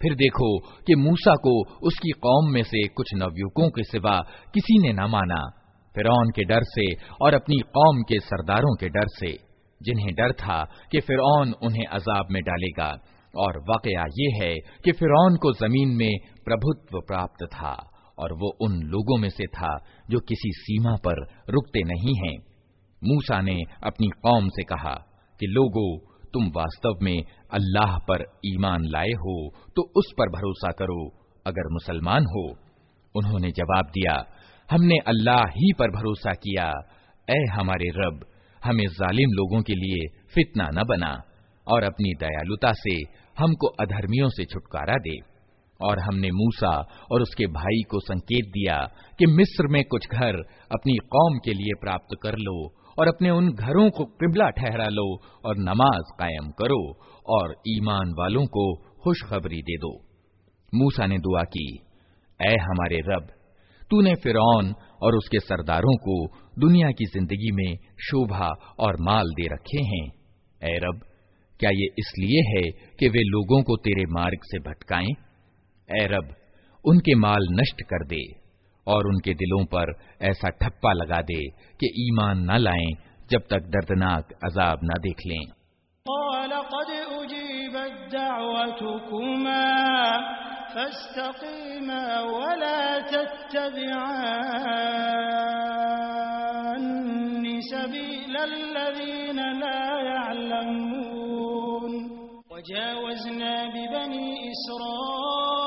फिर देखो कि मूसा को उसकी कौम में से कुछ नवयुवकों के सिवा किसी ने न माना फिरौन के डर से और अपनी कौम के सरदारों के डर से जिन्हें डर था कि फिरौन उन्हें अजाब में डालेगा और वाकया ये है कि फिरौन को जमीन में प्रभुत्व प्राप्त था और वो उन लोगों में से था जो किसी सीमा पर रुकते नहीं हैं। मूसा ने अपनी कौम से कहा कि, लोगों, तुम वास्तव में अल्लाह पर ईमान लाए हो तो उस पर भरोसा करो, अगर मुसलमान हो। उन्होंने जवाब दिया, हमने अल्लाह ही पर भरोसा किया। ए हमारे रब, हमें जालिम लोगों के लिए फितना न बना और अपनी दयालुता से हमको अधर्मियों से छुटकारा दे। और हमने मूसा और उसके भाई को संकेत दिया कि मिस्र में कुछ घर अपनी कौम के लिए प्राप्त कर लो और अपने उन घरों को किबला ठहरा लो और नमाज़ कायम करो और ईमान वालों को खुशखबरी दे दो। मूसा ने दुआ की, ऐ हमारे रब, तूने फिरौन और उसके सरदारों को दुनिया की ज़िंदगी में शोभा और माल दे रखे हैं। ऐ रब, क्या ये इसलिए है कि वे लोगों को तेरे मार्ग से भटकाएँ? ऐ रब, उनके माल नष्ट कर दे और उनके दिलों पर ऐसा ठप्पा लगा दे कि ईमान न लाएँ जब तक दर्दनाक अजाब न देख लें। वजावजना बिबनी इसरा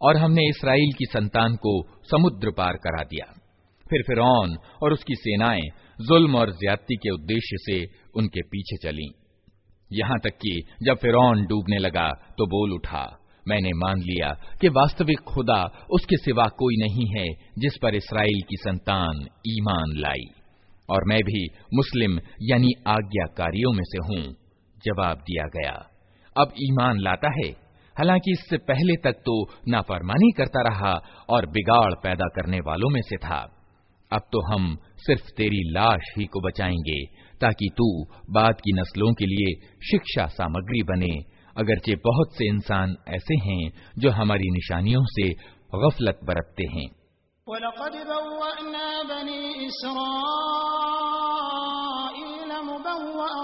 और हमने इसराइल की संतान को समुद्र पार करा दिया। फिर फिरौन और उसकी सेनाएँ जुल्म और ज्यादती के उद्देश्य से उनके पीछे चली। यहाँ तक कि जब फिरौन डूबने लगा तो बोल उठा, मैंने मान लिया कि वास्तविक खुदा उसके सिवा कोई नहीं है जिस पर इसराइल की संतान ईमान लाई। और मैं भी मुस्लिम यानी आज्ञाकारियों में से हूँ। जवाब दिया गया, अब ईमान लाता है? हालाँकि इससे पहले तक तो नाफरमानी करता रहा और बिगाड़ पैदा करने वालों में से था। अब तो हम सिर्फ़ तेरी लाश ही को बचाएँगे, ताकि तू बाद की नस्लों के लिए शिक्षा सामग्री बने। अगरचे बहुत से इंसान ऐसे हैं जो हमारी निशानियों से गफलत बरतते हैं।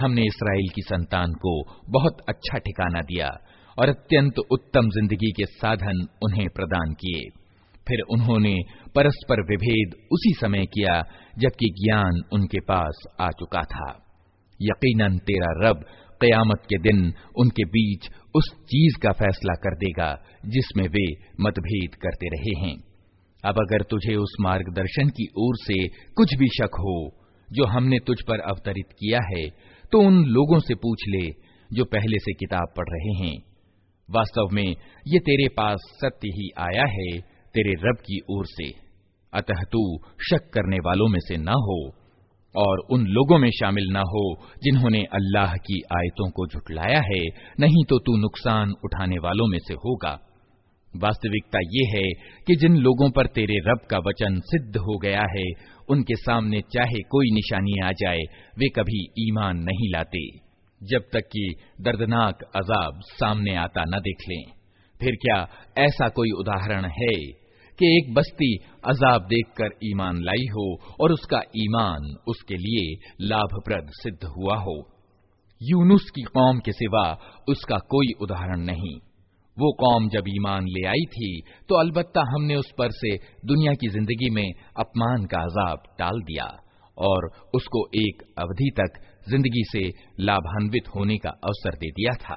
हमने इसराइल की संतान को बहुत अच्छा ठिकाना दिया और अत्यंत उत्तम ज़िंदगी के साधन उन्हें प्रदान किए। फिर उन्होंने परस्पर विभेद उसी समय किया जबकि ज्ञान उनके पास आ चुका था। यकीनन तेरा रब कयामत के दिन उनके बीच उस चीज़ का फैसला कर देगा जिसमें वे मतभेद करते रहे हैं। अब अगर तुझे उस मार्गदर्शन की ओर से कुछ भी शक हो जो हमने तुझ पर अवतरित किया है तो उन लोगों से पूछ ले, जो पहले से किताब पढ़ रहे हैं। वास्तव में, ये तेरे पास सत्य ही आया है, तेरे रब की ओर से। अतः तू शक करने वालों में से न हो, और उन लोगों में शामिल न हो, जिन्होंने अल्लाह की आयतों को झुटलाया है, नहीं तो तू नुकसान उठाने वालों में से होगा। वास्तविकता ये है कि जिन लोगों पर तेरे रब का वचन सिद्ध हो गया है उनके सामने चाहे कोई निशानी आ जाए, वे कभी ईमान नहीं लाते। जब तक कि दर्दनाक अजाब सामने आता न देख लें। फिर क्या ऐसा कोई उदाहरण है कि एक बस्ती अजाब देखकर ईमान लाई हो और उसका ईमान उसके लिए लाभप्रद सिद्ध हुआ हो? यूनुस की कौम के सिवा उसका कोई उदाहरण नहीं। वो कौम जब ईमान ले आई थी तो अलबत्ता हमने उस पर से दुनिया की ज़िंदगी में अपमान का अजाब टाल दिया और उसको एक अवधि तक ज़िंदगी से लाभान्वित होने का अवसर दे दिया था।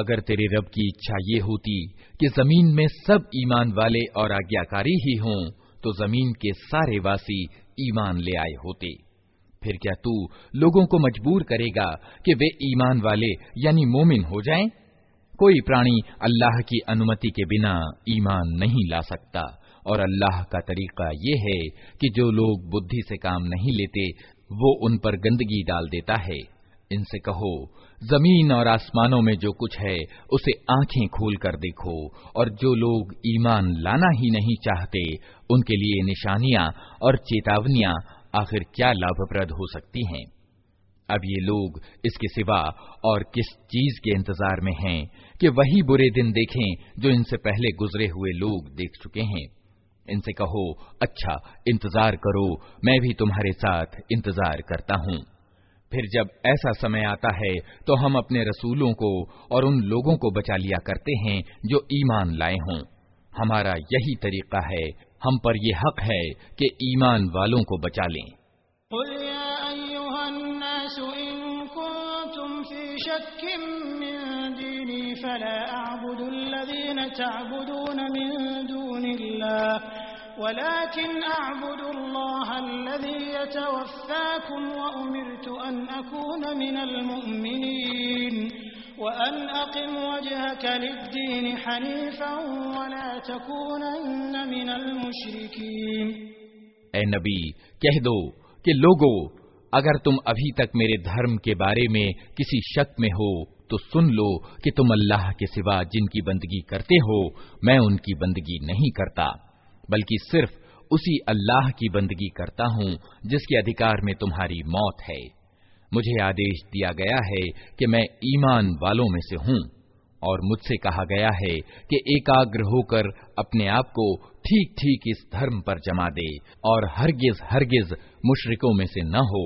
अगर तेरे रब की इच्छा ये होती कि जमीन में सब ईमान वाले और आज्ञाकारी ही हों तो जमीन के सारे वासी ईमान ले आए होते फिर क्या तू लोगों को मजबूर करेगा कि वे ईमान वाले, यानी मोमिन हो जाएँ? कोई प्राणी अल्लाह की अनुमति के बिना ईमान नहीं ला सकता। और अल्लाह का तरीका ये है कि जो लोग बुद्धि से काम नहीं लेते, वो उन पर गंदगी डाल देता है। इनसे कहो, ज़मीन और आसमानों में जो कुछ है, उसे आँखें खोल कर देखो। और जो लोग ईमान लाना ही नहीं चाहते, उनके लिए निशानियाँ और चेतावनियाँ आखिर क्या लाभप्रद हो सकती हैं? अब ये लोग इसके सिवा और किस चीज़ के इंतज़ार में हैं कि वही बुरे दिन देखें जो इनसे पहले गुजरे हुए लोग देख चुके हैं। इनसे कहो अच्छा इंतज़ार करो, मैं भी तुम्हारे साथ इंतज़ार करता हूँ। फिर जब ऐसा समय आता है तो हम अपने रसूलों को और उन लोगों को बचा लिया करते हैं जो ईमान लाए हों। हमारा यही तरीका है हम पर यह हक है कि ईमान वालों को बचा लें वलाकिन ए नबी, कह दो कि लोगो, अगर तुम अभी तक मेरे धर्म के बारे में किसी शक में हो तो सुन लो कि तुम अल्लाह के सिवा जिनकी बंदगी करते हो, मैं उनकी बंदगी नहीं करता, बल्कि सिर्फ़ उसी अल्लाह की बंदगी करता हूँ, जिसके अधिकार में तुम्हारी मौत है। मुझे आदेश दिया गया है कि मैं ईमान वालों में से हूँ, और मुझसे कहा गया है कि एकाग्र होकर अपने आप को ठीक ठीक इस धर्म पर जमा दे, और हरगिज हरगिज मुशरिकों में से न हो।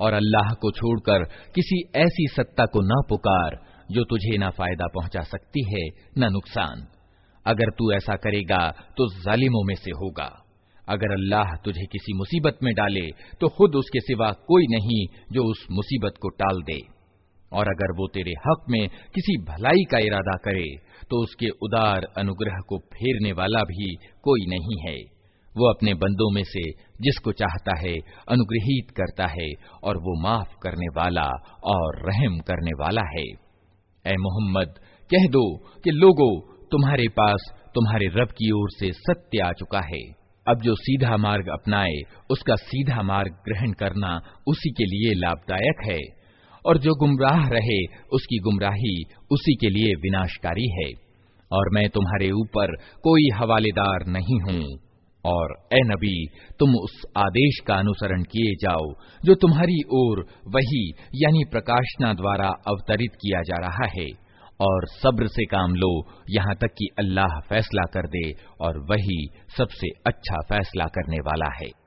और अल्लाह को छोड़कर किसी ऐसी सत्ता को न पुकार, जो तुझे न फ़ायदा पहुँचा सकती है, न नुकसान। अगर तू ऐसा करेगा तो जालिमों में से होगा। अगर अल्लाह तुझे किसी मुसीबत में डाले तो खुद उसके सिवा कोई नहीं, जो उस मुसीबत को टाल दे। और अगर वो तेरे हक में किसी भलाई का इरादा करे तो उसके उदार अनुग्रह को फेरने वाला भी कोई नहीं है। वो अपने बंदों में से जिसको चाहता है अनुग्रहित करता है और वो माफ़ करने वाला और रहम करने वाला है। ए मोहम्मद, कह दो कि लोगो, तुम्हारे पास तुम्हारे रब की ओर से सत्य आ चुका है। अब जो सीधा मार्ग अपनाए, उसका सीधा मार्ग ग्रहण करना उसी के लिए लाभदायक है। और जो गुमराह रहे, उसकी गुमराही उसी के लिए विनाशकारी है। और मैं तुम्हारे ऊपर कोई हवालेदार नहीं हूँ। और, ए नबी, तुम उस आदेश का अनुसरण किए जाओ, जो तुम्हारी ओर वही, यानी प्रकाशना द्वारा अवतरित किया जा रहा है। और सब्र से काम लो, यहाँ तक कि अल्लाह फैसला कर दे, और वही सबसे अच्छा फैसला करने वाला है।